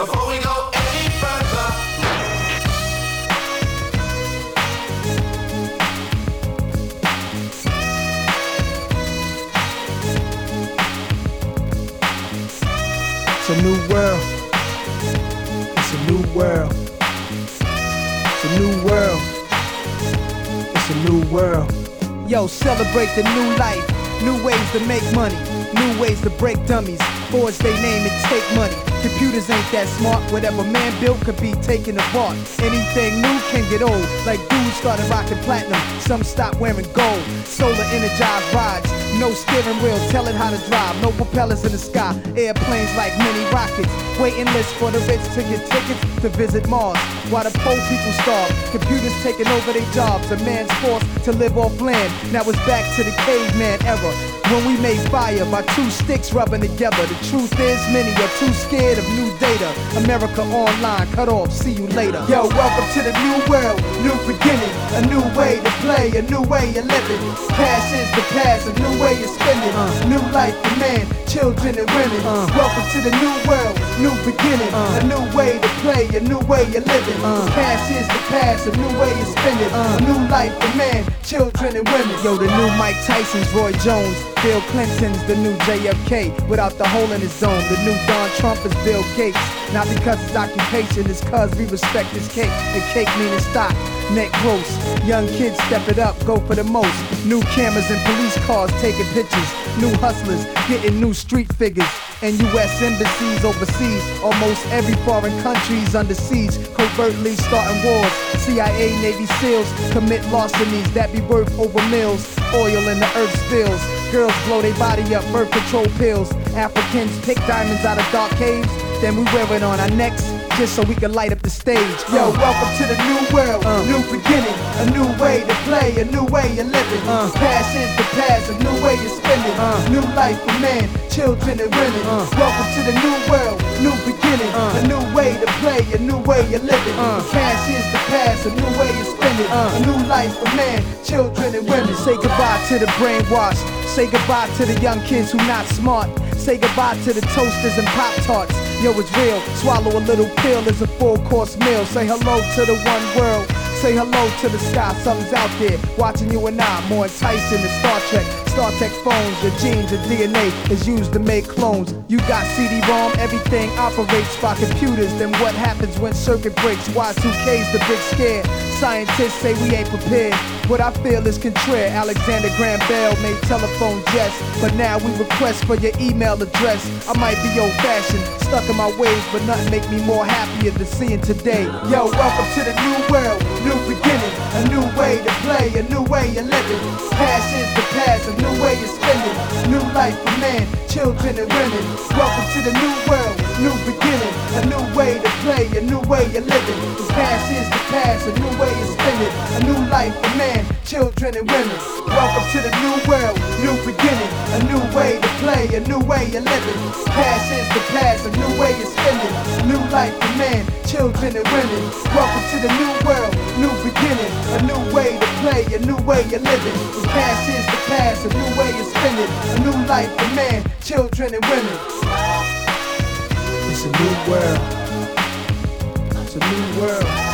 Before we go any further, It's a new world. It's a new world. It's a new world. It's a new world. Yo, celebrate the new life. New ways to make money. New ways to break dummies. Forge they name and take money. Computers ain't that smart. Whatever man built could be taken apart. Anything new can get old. Like dudes started rocking platinum. Some stopped wearing gold. Solar energized rides. No steering wheel, tell it how to drive. No propellers in the sky. Airplanes like mini rockets. Waiting list for the rich to get tickets to visit Mars. While the poor people starve. Computers taking over their jobs. A man's forced to live off land. Now it's back to the caveman era. When we made fire by two sticks rubbing together. The truth is, many are too scared of new data. America online, cut off, see you later. Yo, welcome to the new world, new beginning. A new way to play, a new way of living. Past is the past, a new way of spending. New life for man, children and women. Welcome to the new world, new beginning. A new way to play, a new way of living. Past is the past, a new way of spending. New life for man, children and women. Yo, the new Mike Tyson's Roy Jones. Bill Clinton's the new JFK without the hole in his dome. The new Don Trump is Bill Gates. Not because his occupation is cause we respect his cake. And cake meaning stock, neck gross. Young kids step it up, go for the most. New cameras and police cars taking pictures. New hustlers getting new street figures. And US embassies overseas. Almost every foreign country's under siege. Covertly starting wars. CIA, Navy SEALs commit larcenies that be worth over mills. Oil in the earth spills. Girls blow their body up, birth control pills. Africans pick diamonds out of dark caves. Then we wear it on our necks just so we can light up the stage. Yo, welcome to the new world, uh. new beginning, a new way to play, a new way of living. Uh. Past is the past, a new way of spending. Uh. New life for man, children and women. Welcome to the new world, new beginning, a new way to play, a new way of living. Past is the past, a new way of spending. A new life for man, children and women. Say goodbye to the brainwashed. Say goodbye to the young kids who not smart. Say goodbye to the toasters and pop tarts. Yo, it's real. Swallow a little pill is a full course meal. Say hello to the one world. Say hello to the sky. Something's out there watching you and I. More enticing than Star Trek. Star Trek phones, your genes, your DNA is used to make clones. You got CD-ROM, everything operates by computers. Then what happens when circuit breaks? Y2K's the big scare. Scientists say we ain't prepared. What I feel is contrary. Alexander Graham Bell made telephone jets, but now we request for your email address. I might be old-fashioned, stuck in my ways, but nothing make me more happier than seeing today. Yo, welcome to the new world, a new way of living. Past is the past, a new way of spending. New life for man, children and women. Welcome to the new world, new beginning, a new way to play, a new way of living. Past is the past, a new way of spending. A new life for man, children and women. Welcome to the new world, new beginning, a new way to play, a new way of living. Past is the past, a new way of spending. New life for man, children and women. Welcome to the new world, new way a new way of living. The past is the past, a new way of spending. A new life for man, children and women. It's a new world. It's a new world.